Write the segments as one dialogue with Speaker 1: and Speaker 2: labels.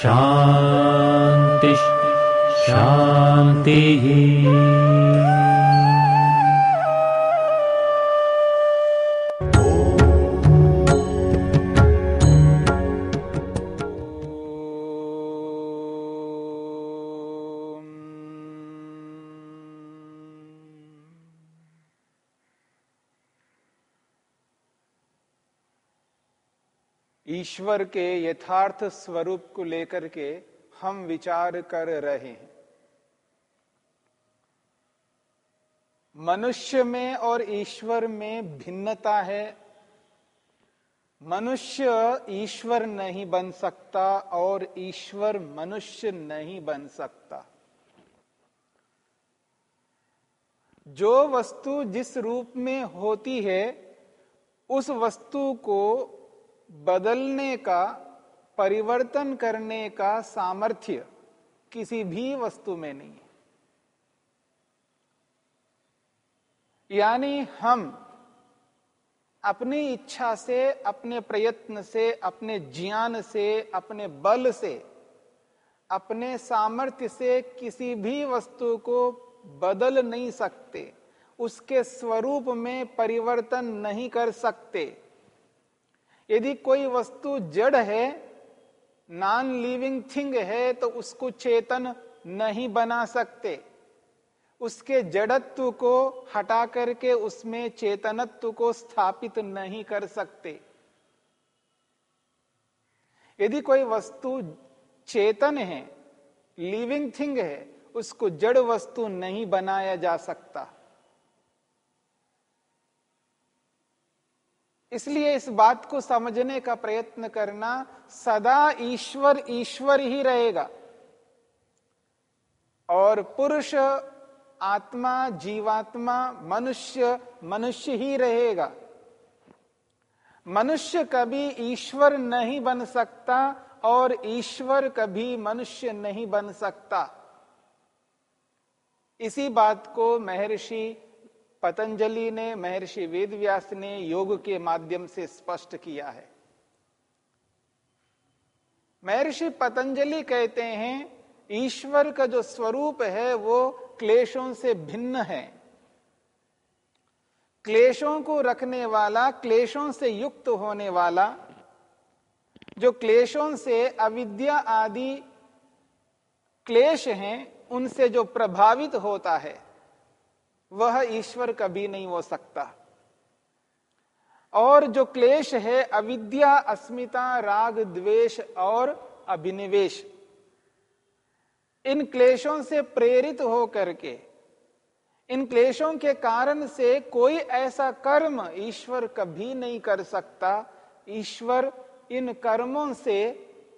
Speaker 1: शान्तिः शान्तिः
Speaker 2: ईश्वर के यथार्थ स्वरूप को लेकर के हम विचार कर रहे हैं। मनुष्य में और ईश्वर में भिन्नता है। मनुष्य ईश्वर नहीं बन सकता और ईश्वर मनुष्य नहीं बन सकता। जो वस्तु जिस रूप में होती है, उस वस्तु को बदलने का, परिवर्तन करने का सामर्थ्य किसी भी वस्तु में नहीं है। यानी हम अपनी इच्छा से, अपने प्रयत्न से, अपने ज्ञान से, अपने बल से, अपने सामर्थ्य से किसी भी वस्तु को बदल नहीं सकते, उसके स्वरूप में परिवर्तन नहीं कर सकते। यदि कोई वस्तु जड़ है नॉन लिविंग थिंग है तो उसको चेतन नहीं बना सकते। उसके जड़त्व को हटा करके उसमें चेतनत्व को स्थापित नहीं कर सकते। यदि कोई वस्तु चेतन है लिविंग थिंग है, उसको जड़ वस्तु नहीं बनाया जा सकता। इसलिए इस बात को समझने का प्रयत्न करना सदा ईश्वर ईश्वर ही रहेगा। और पुरुष, आत्मा, जीवात्मा, मनुष्य मनुष्य ही रहेगा। मनुष्य कभी ईश्वर नहीं बन सकता और ईश्वर कभी मनुष्य नहीं बन सकता। इसी बात को महर्षि पतंजलि ने महर्षि वेदव्यास ने योग के माध्यम से स्पष्ट किया है। महर्षि पतंजलि कहते हैं, ईश्वर का जो स्वरूप है वो क्लेशों से भिन्न है। क्लेशों को रखने वाला, क्लेशों से युक्त होने वाला, जो क्लेशों से अविद्या आदि क्लेश हैं, उनसे जो प्रभावित होता है वह ईश्वर कभी नहीं हो सकता। और जो क्लेश है, अविद्या, अस्मिता, राग, द्वेष और अभिनिवेश, इन क्लेशों से प्रेरित हो करके इन क्लेशों के कारण से कोई ऐसा कर्म ईश्वर कभी नहीं कर सकता। ईश्वर इन कर्मों से,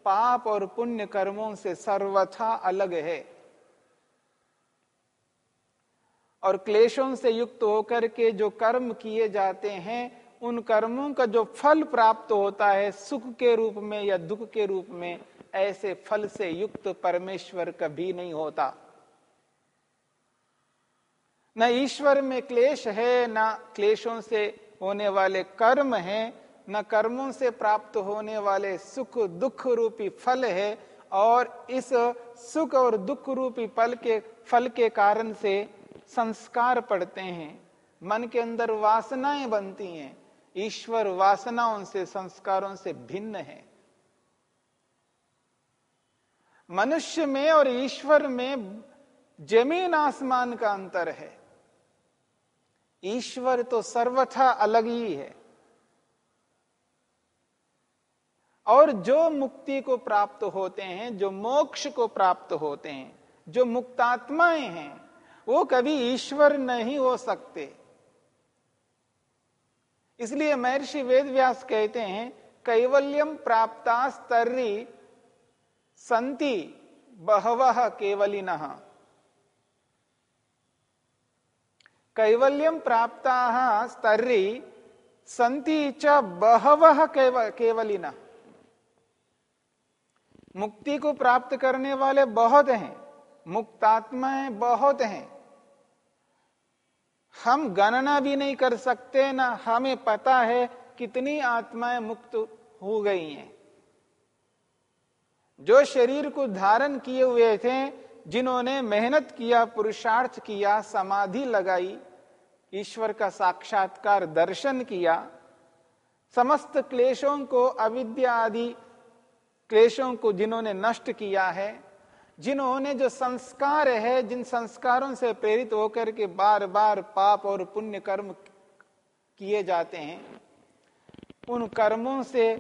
Speaker 2: पाप और पुण्य कर्मों से सर्वथा अलग है। और क्लेशों से युक्त होकर के जो कर्म किए जाते हैं, उन कर्मों का जो फल प्राप्त होता है, सुख के रूप में या दुख के रूप में, ऐसे फल से युक्त परमेश्वर कभी नहीं होता। न ईश्वर में क्लेश है, न क्लेशों से होने वाले कर्म है, न कर्मों से प्राप्त होने वाले सुख दुख रूपी फल है, और इस सुख और दुख रूपी फल के फल के कारण से संस्कार पड़ते हैं, मन के अंदर वासनाएँ बनती हैं, ईश्वर वासनाओं से, संस्कारों से भिन्न है। मनुष्य में और ईश्वर में ज़मीन आसमान का अंतर है। ईश्वर तो सर्वथा अलग ही है। और जो मुक्ति को प्राप्त होते हैं, जो मोक्ष को प्राप्त होते हैं, जो मुक्तात्माएँ हैं वो कभी ईश्वर नहीं हो सकते। इसलिए महर्षि वेदव्यास कहते हैं कैवल्यम प्राप्ता स्तर्री संति बहवह केवलिन। कैवल्यम प्राप्ता स्तर्री संति च बहवह केवलिन। मुक्ति को प्राप्त करने वाले बहुत हैं, मुक्तात्माएँ बहुत हैं। हम गणना भी नहीं कर सकते, ना हमें पता है कितनी आत्माएँ मुक्त हो गई हैं। जो शरीर को धारण किए हुए थे, जिन्होंने मेहनत किया, पुरुषार्थ किया, समाधि लगाई, ईश्वर का साक्षात्कार, दर्शन किया, समस्त क्लेशों को, अविद्या आदि क्लेशों को जिन्होंने नष्ट किया है जिन्होंने जो संस्कार है, जिन संस्कारों से प्रेरित होकर के बार बार पाप और पुण्य कर्म किए जाते हैं, उन कर्मों से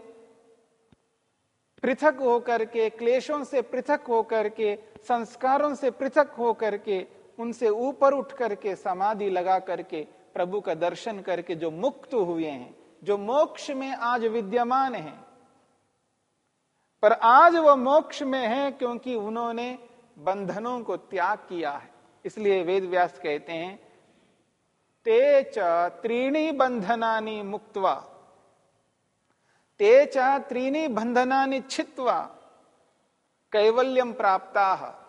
Speaker 2: पृथक होकर के, क्लेशों से पृथक होकर के, संस्कारों से पृथक होकर के, उनसे ऊपर उठ करके समाधि लगा करके प्रभु का दर्शन करके जो मुक्त हुए हैं, जो मोक्ष में आज विद्यमान हैं। पर आज वह मोक्ष में है क्योंकि उन्होंने बंधनों को त्याग किया है। इसलिए वेद व्यास कहते हैं, ते च त्रीणी बंधनानी मुक्तवा, ते त्रीणी बंधनानी छित्वा कैवल्यम प्राप्ता।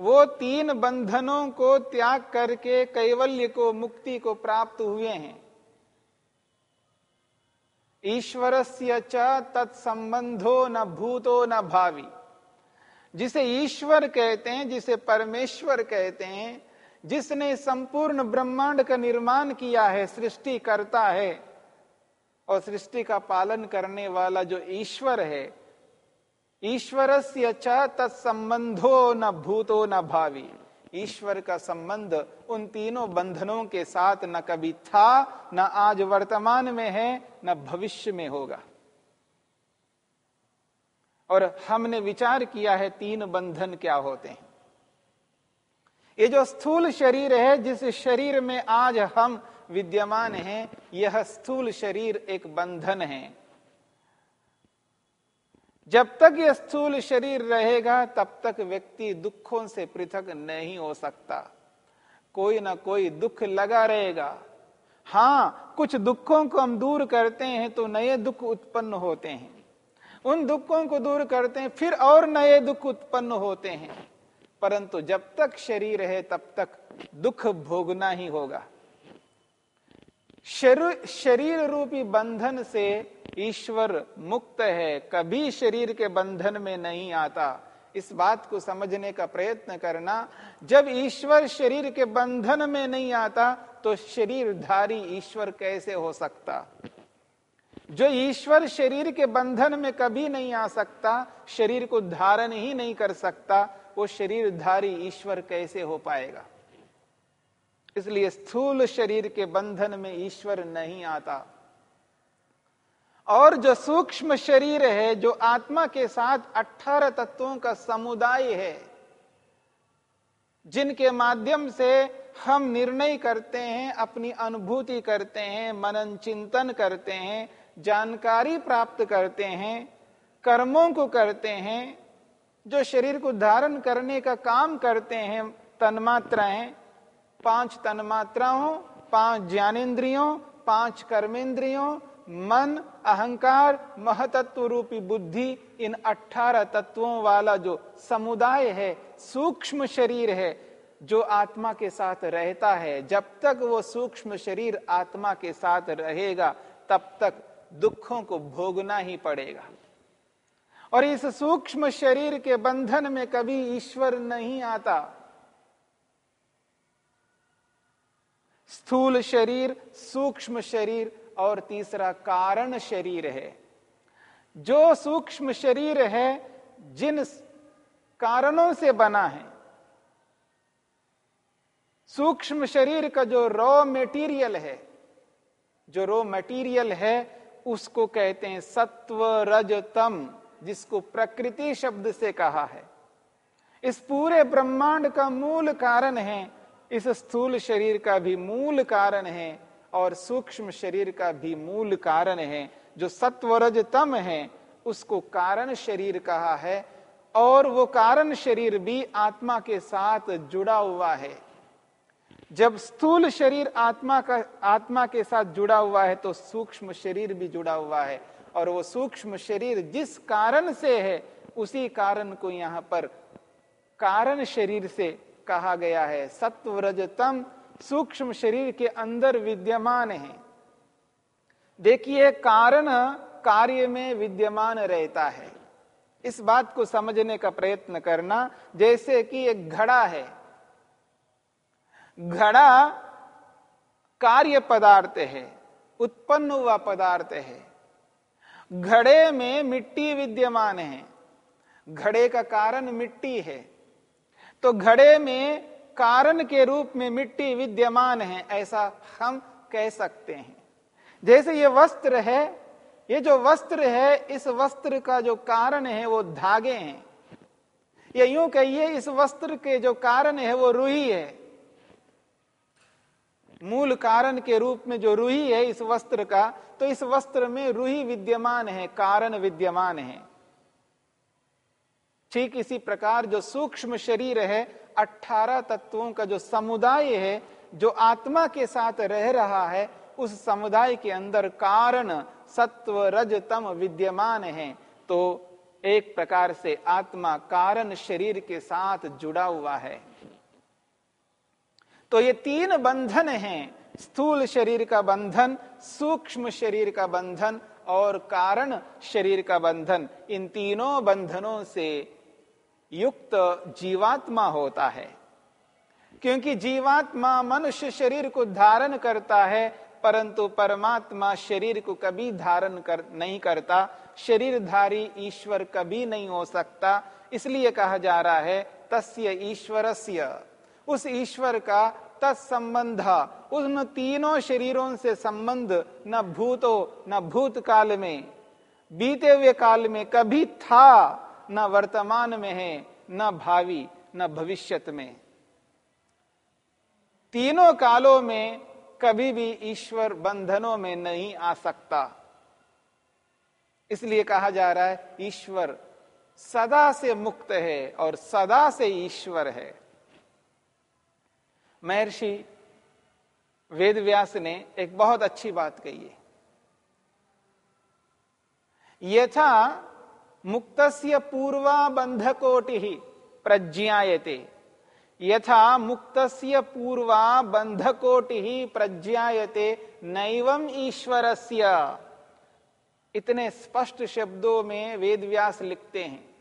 Speaker 2: वो तीन बंधनों को त्याग करके कैवल्य को मुक्ति को प्राप्त हुए हैं। ईश्वर से तत्संबंधो न भूतो न भावी। जिसे ईश्वर कहते हैं, जिसे परमेश्वर कहते हैं, जिसने संपूर्ण ब्रह्मांड का निर्माण किया है, सृष्टि करता है, और सृष्टि का पालन करने वाला जो ईश्वर है ईश्वर से तत्संबंधो न भूतो न भावी। ईश्वर का संबंध उन तीनों बंधनों के साथ न कभी था, न आज वर्तमान में है, न भविष्य में होगा। और हमने विचार किया है तीन बंधन क्या होते हैं। ये जो स्थूल शरीर है, जिस शरीर में आज हम विद्यमान हैं, यह स्थूल शरीर एक बंधन है। जब तक यह स्थूल शरीर रहेगा, तब तक व्यक्ति दुखों से पृथक नहीं हो सकता। कोई ना कोई दुख लगा रहेगा। हाँ कुछ दुखों को हम दूर करते हैं तो नए दुख उत्पन्न होते हैं। उन दुखों को दूर करते हैं, फिर और नए दुख उत्पन्न होते हैं। परंतु जब तक शरीर है, तब तक दुख भोगना ही होगा। शरीर शरीर रूपी बंधन से ईश्वर मुक्त है, कभी शरीर के बंधन में नहीं आता। इस बात को समझने का प्रयत्न करना, जब ईश्वर शरीर के बंधन में नहीं आता तो शरीरधारी ईश्वर कैसे हो सकता? जो ईश्वर शरीर के बंधन में कभी नहीं आ सकता, शरीर को धारण ही नहीं कर सकता, वो शरीरधारी ईश्वर कैसे हो पाएगा? इसलिए स्थूल शरीर के बंधन में ईश्वर नहीं आता। और जो सूक्ष्म शरीर है, जो आत्मा के साथ अठारह तत्वों का समुदाय है, जिनके माध्यम से हम निर्णय करते हैं, अपनी अनुभूति करते हैं, मनन चिंतन करते हैं, जानकारी प्राप्त करते हैं, कर्मों को करते हैं, जो शरीर को धारण करने का काम करते हैं, तन्मात्राएँ, पाँच तन्मात्राओं, पाँच ज्ञानेन्द्रियों, पाँच कर्मेंद्रियों मन, अहंकार महतत्व रूपी बुद्धि, इन अठारह तत्वों वाला जो समुदाय है, सूक्ष्म शरीर है, जो आत्मा के साथ रहता है। जब तक वो सूक्ष्म शरीर आत्मा के साथ रहेगा, तब तक दुखों को भोगना ही पड़ेगा। और इस सूक्ष्म शरीर के बंधन में कभी ईश्वर नहीं आता। स्थूल शरीर, सूक्ष्म शरीर और तीसरा कारण शरीर है। जो सूक्ष्म शरीर है, जिन कारणों से बना है, सूक्ष्म शरीर का जो रॉ मेटीरियल है, जो रॉ मटेरियल है, उसको कहते हैं सत्व रज तम जिसको प्रकृति शब्द से कहा है। इस पूरे ब्रह्मांड का मूल कारण है, इस स्थूल शरीर का भी मूल कारण है और सूक्ष्म शरीर का भी मूल कारण है, जो सत्वरज तम है, उसको कारण शरीर कहा है, और वो कारण शरीर भी आत्मा के साथ जुड़ा हुआ है। जब स्थूल शरीर आत्मा का, आत्मा के साथ जुड़ा हुआ है तो सूक्ष्म शरीर भी जुड़ा हुआ है, और वो सूक्ष्म शरीर जिस कारण से है, उसी कारण को यहाँ पर कारण शरीर से कहा गया है। सत्वरजतम सूक्ष्म शरीर के अंदर विद्यमान है। देखिए कारण कार्य में विद्यमान रहता है। इस बात को समझने का प्रयत्न करना, जैसे कि एक घड़ा है। घड़ा कार्य पदार्थ है, उत्पन्न हुआ पदार्थ है। घड़े में मिट्टी विद्यमान है। घड़े का कारण मिट्टी है। तो घड़े में कारण के रूप में मिट्टी विद्यमान है, ऐसा हम कह सकते हैं। जैसे ये वस्त्र है, ये जो वस्त्र है, इस वस्त्र का जो कारण है, वो धागे हैं। ये यूँ कहिए, इस वस्त्र के जो कारण है, वो रूही है। मूल कारण के रूप में जो रूही है, इस वस्त्र का तो इस वस्त्र में रूही विद्यमान है, कारण विद्यमान है। ठीक इसी प्रकार जो सूक्ष्म शरीर है अठारह तत्वों का जो समुदाय है, जो आत्मा के साथ रह रहा है, उस समुदाय के अंदर कारण, सत्व, रज, तम विद्यमान है। तो एक प्रकार से आत्मा कारण शरीर के साथ जुड़ा हुआ है। तो ये तीन बंधन हैं, स्थूल शरीर का बंधन, सूक्ष्म शरीर का बंधन और कारण शरीर का बंधन। इन तीनों बंधनों से युक्त जीवात्मा होता है। क्योंकि जीवात्मा मनुष्य शरीर को धारण करता है, परंतु परमात्मा शरीर को कभी धारण कर, नहीं करता। शरीरधारी ईश्वर कभी नहीं हो सकता। इसलिए कहा जा रहा है, तस्य ईश्वरस्य। उस ईश्वर का तत्संबंध, उन तीनों शरीरों से संबंध न भूतो न भूतकाल में। बीते हुए काल में कभी था न वर्तमान में है, न भावी, न भविष्यत में। तीनों कालों में कभी भी ईश्वर बंधनों में नहीं आ सकता। इसलिए कहा जा रहा है, ईश्वर सदा से मुक्त है और सदा से ईश्वर है। महर्षि वेदव्यास ने एक बहुत अच्छी बात कही है। यथा मुक्तस्य पूर्वा बंधकोटि प्रज्ञायते। यथा मुक्तस्य पूर्वा बंधकोटि प्रज्ञायते नैवम ईश्वरस्य। इतने स्पष्ट शब्दों में वेदव्यास लिखते हैं।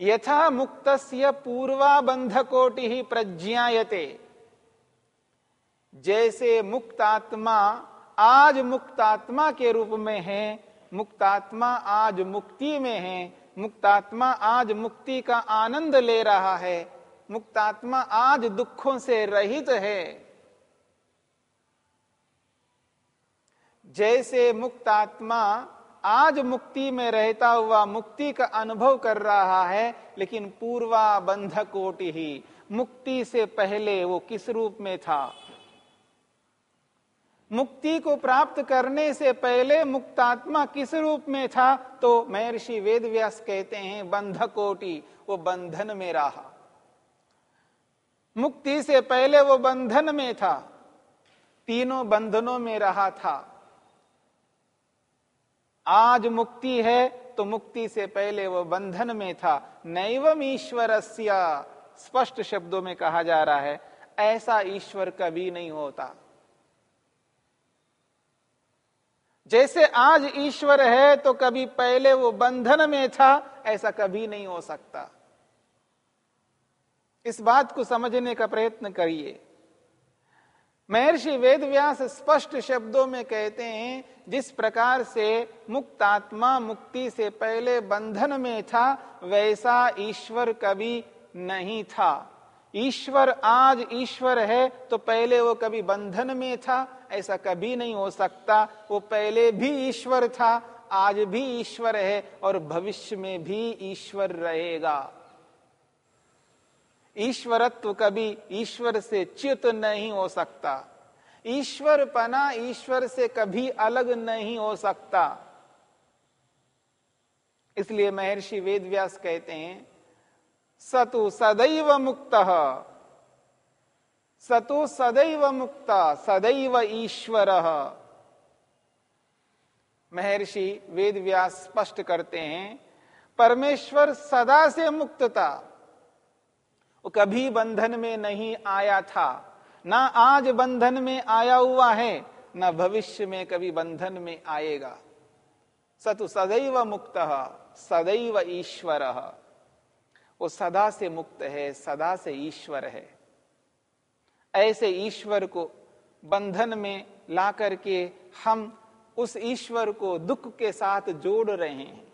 Speaker 2: यथा मुक्तस्य पूर्वा बंधकोटि प्रज्ञायते। जैसे मुक्तात्मा आज मुक्तात्मा के रूप में है मुक्तात्मा आज मुक्ति में है। मुक्तात्मा आज मुक्ति का आनंद ले रहा है। मुक्तात्मा आज दुखों से रहित है। जैसे मुक्तात्मा आज मुक्ति में रहता हुआ मुक्ति का अनुभव कर रहा है, लेकिन पूर्वा बंध कोटि ही मुक्ति से पहले वो किस रूप में था? मुक्ति को प्राप्त करने से पहले मुक्तात्मा किस रूप में था? तो महर्षि वेद व्यास कहते हैं बंध कोटि वो बंधन में रहा। मुक्ति से पहले वो बंधन में था। तीनों बंधनों में रहा था। आज मुक्ति है तो मुक्ति से पहले वो बंधन में था। नैवम ईश्वर स्पष्ट शब्दों में कहा जा रहा है, ऐसा ईश्वर कभी नहीं होता। जैसे आज ईश्वर है तो कभी पहले वो बंधन में था, ऐसा कभी नहीं हो सकता। इस बात को समझने का प्रयत्न करिए। महर्षि वेदव्यास स्पष्ट शब्दों में कहते हैं, जिस प्रकार से मुक्त आत्मा मुक्ति से पहले बंधन में था, वैसा ईश्वर कभी नहीं था। ईश्वर आज ईश्वर है तो पहले वो कभी बंधन में था ऐसा कभी नहीं हो सकता। वो पहले भी ईश्वर था, आज भी ईश्वर है और भविष्य में भी ईश्वर रहेगा। ईश्वरत्व कभी ईश्वर से च्युत नहीं हो सकता। ईश्वर पना ईश्वर से कभी अलग नहीं हो सकता। इसलिए महर्षि वेदव्यास कहते हैं, सतु सदैव मुक्त। सतु सदैव मुक्ता, सदैव ईश्वर। महर्षि वेद व्यास स्पष्ट करते हैं, परमेश्वर सदा से मुक्त था वो कभी बंधन में नहीं आया था, ना आज बंधन में आया हुआ है, ना भविष्य में कभी बंधन में आएगा। सतु सदैव मुक्त, सदैव ईश्वर। वो सदा से मुक्त है, सदा से ईश्वर है। ऐसे ईश्वर को बंधन में ला करके हम उस ईश्वर को दुख के साथ जोड़ रहे हैं।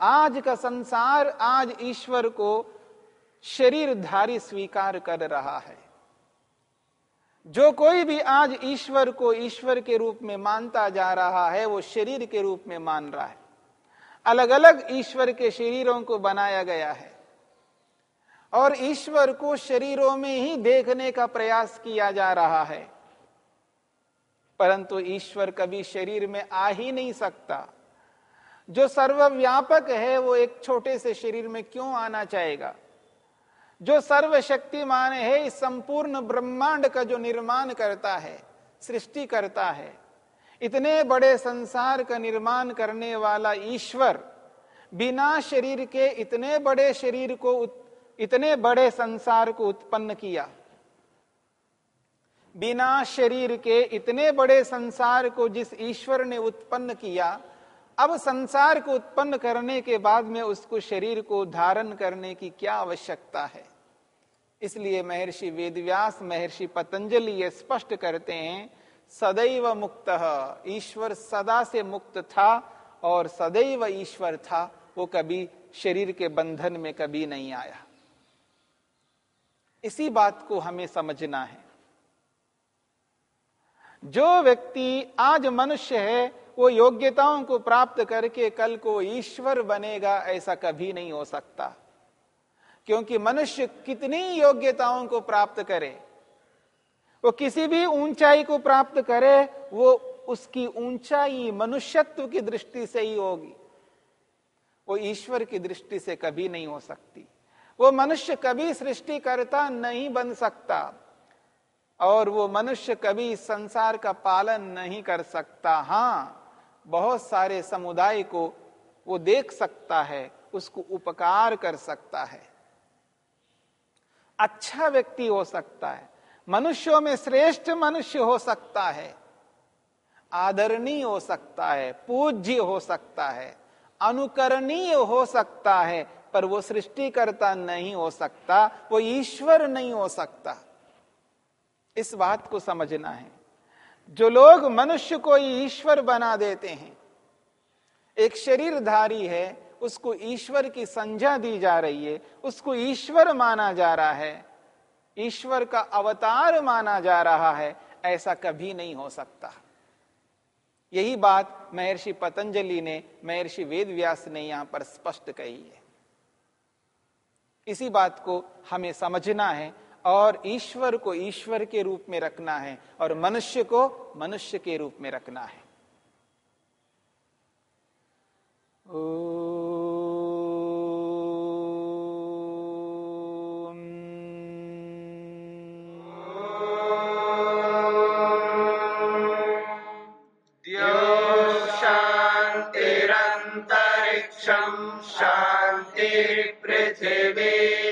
Speaker 2: आज का संसार आज ईश्वर को शरीरधारी स्वीकार कर रहा है। जो कोई भी आज ईश्वर को ईश्वर के रूप में मानता जा रहा है, वो शरीर के रूप में मान रहा है। अलग अलग ईश्वर के शरीरों को बनाया गया है। और ईश्वर को शरीरों में ही देखने का प्रयास किया जा रहा है। परंतु ईश्वर कभी शरीर में आ ही नहीं सकता। जो सर्वव्यापक है, वो एक छोटे से शरीर में क्यों आना चाहेगा? जो सर्वशक्तिमान है, इस संपूर्ण ब्रह्मांड का जो निर्माण करता है, सृष्टि करता है, इतने बड़े संसार का निर्माण करने वाला ईश्वर, बिना शरीर के इतने बड़े शरीर को इतने बड़े संसार को उत्पन्न किया। बिना शरीर के इतने बड़े संसार को जिस ईश्वर ने उत्पन्न किया, अब संसार को उत्पन्न करने के बाद में उसको शरीर को धारण करने की क्या आवश्यकता है? इसलिए महर्षि वेदव्यास, महर्षि पतंजलि ये स्पष्ट करते हैं, सदैव मुक्त, ईश्वर सदा से मुक्त था और सदैव ईश्वर था, वो कभी शरीर के बंधन में कभी नहीं आया। इसी बात को हमें समझना है। जो व्यक्ति आज मनुष्य है, वो योग्यताओं को प्राप्त करके कल को ईश्वर बनेगा ऐसा कभी नहीं हो सकता। क्योंकि मनुष्य कितनी योग्यताओं को प्राप्त करे, वो किसी भी ऊंचाई को प्राप्त करे, वो उसकी ऊंचाई मनुष्यत्व की दृष्टि से ही होगी। वो ईश्वर की दृष्टि से कभी नहीं हो सकती। वो मनुष्य कभी सृष्टि करता नहीं बन सकता और वो मनुष्य कभी संसार का पालन नहीं कर सकता। हाँ, बहुत सारे समुदाय को वो देख सकता है, उसको उपकार कर सकता है। अच्छा व्यक्ति हो सकता है, मनुष्यों में श्रेष्ठ मनुष्य हो सकता है, आदरणीय हो सकता है, पूज्य हो सकता है, अनुकरणीय हो सकता है पर वो सृष्टिकर्ता नहीं हो सकता, वो ईश्वर नहीं हो सकता। इस बात को समझना है। जो लोग मनुष्य को ईश्वर बना देते हैं, एक शरीरधारी है, उसको ईश्वर की संज्ञा दी जा रही है, उसको ईश्वर माना जा रहा है, ईश्वर का अवतार माना जा रहा है, ऐसा कभी नहीं हो सकता। यही बात महर्षि पतंजलि ने महर्षि वेदव्यास ने यहाँ पर स्पष्ट कही है। इसी बात को हमें समझना है और ईश्वर को ईश्वर के रूप में रखना है और मनुष्य को मनुष्य के रूप में रखना है। ओ
Speaker 3: शांति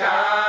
Speaker 3: Tchau.